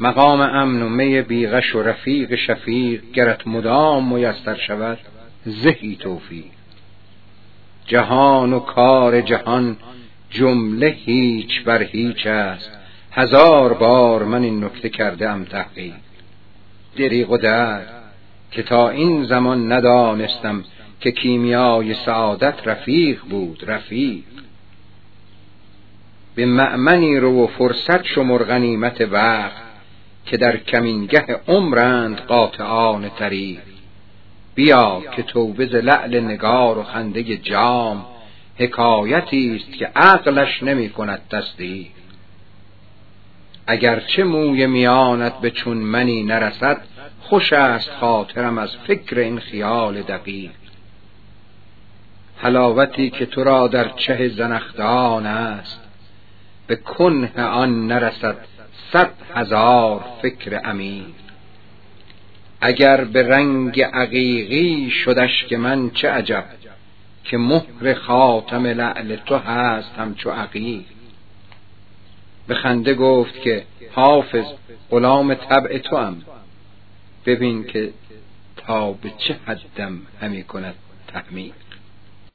مقام امن و می بیغش و رفیق شفیق گرت مدام میسر شود. زهی توفیق. جهان و کار جهان جمله هیچ بر هیچ است. هزار بار من این نکته کرده ام تحقیق. دریغ و درد که تا این زمان ندانستم که کیمیای سعادت رفیق بود رفیق. به مأمنی رو و فرصت شمر غنیمت وقت. که در کمینگه عمرند قاطعان طریق. بیا که توبه ز لعل نگار و خنده جام حکایتی است که عقلش نمی کند تصدیق. اگرچه موی میانت به چون منی نرسد خوش است خاطرم از فکر این خیال دقیق. حلاوتی که تو را در چه زنخدان است به کنه آن نرسد صد هزار فکر عمیق اگر به رنگ عقیقی شدش که من چه عجب که مهر خاتم لعل تو هست همچو عقیق. به خنده گفت که حافظ غلام طبع تو هم ببین که تا به چه حدم همی کند تحمیل.